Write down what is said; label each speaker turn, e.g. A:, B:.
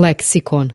A: Lexicon